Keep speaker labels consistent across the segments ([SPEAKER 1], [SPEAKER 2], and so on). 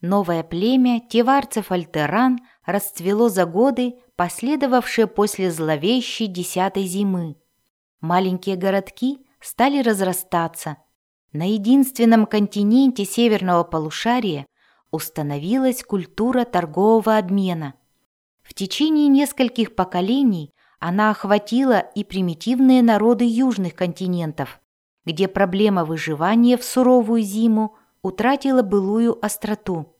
[SPEAKER 1] Новое племя теварцев-альтеран расцвело за годы, последовавшие после зловещей десятой зимы. Маленькие городки стали разрастаться. На единственном континенте северного полушария установилась культура торгового обмена. В течение нескольких поколений она охватила и примитивные народы южных континентов, где проблема выживания в суровую зиму утратила былую остроту.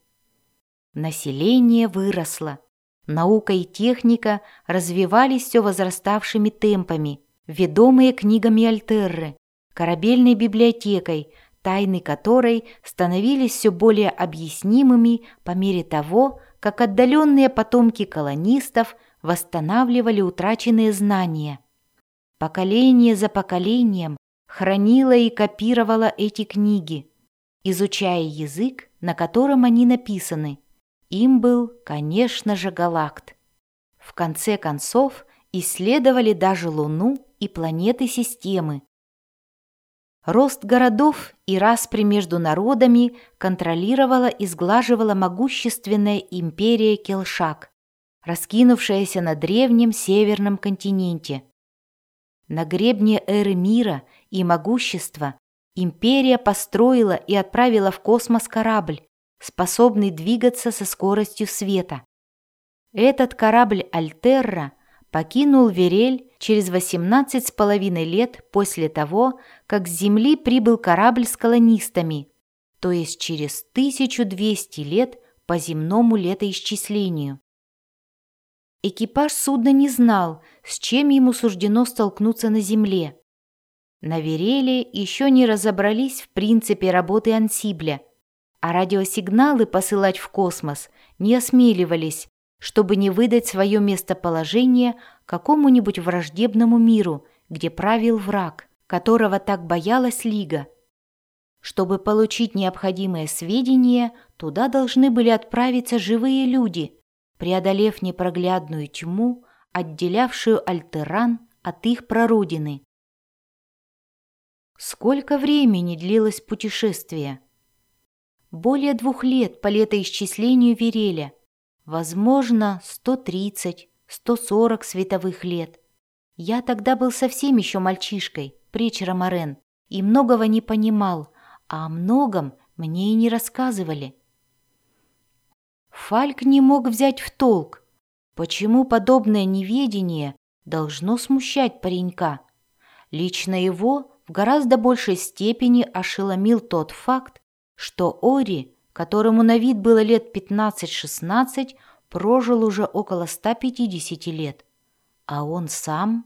[SPEAKER 1] Население выросло. Наука и техника развивались все возраставшими темпами, ведомые книгами Альтерры, корабельной библиотекой, тайны которой становились все более объяснимыми по мере того, как отдаленные потомки колонистов восстанавливали утраченные знания. Поколение за поколением хранило и копировало эти книги, изучая язык, на котором они написаны. Им был, конечно же, Галакт. В конце концов, исследовали даже Луну и планеты системы. Рост городов и распри между народами контролировала и сглаживала могущественная империя Келшак, раскинувшаяся на древнем северном континенте. На гребне эры мира и могущества империя построила и отправила в космос корабль, способный двигаться со скоростью света. Этот корабль Альтерра покинул Верель через 18 с половиной лет после того, как с Земли прибыл корабль с колонистами, то есть через 1200 лет по земному летоисчислению. Экипаж судна не знал, с чем ему суждено столкнуться на Земле. На Вереле еще не разобрались в принципе работы ансибля, а радиосигналы посылать в космос не осмеливались, чтобы не выдать свое местоположение какому-нибудь враждебному миру, где правил враг, которого так боялась Лига. Чтобы получить необходимые сведения, туда должны были отправиться живые люди, преодолев непроглядную тьму, отделявшую Альтеран от их прародины. Сколько времени длилось путешествие? Более двух лет по летоисчислению Вереля – Возможно, 130, 140 световых лет. Я тогда был совсем еще мальчишкой, притчера Морен, и многого не понимал, а о многом мне и не рассказывали. Фальк не мог взять в толк, почему подобное неведение должно смущать паренька. Лично его в гораздо большей степени ошеломил тот факт, что Ори которому на вид было лет 15-16, прожил уже около 150 лет. А он сам...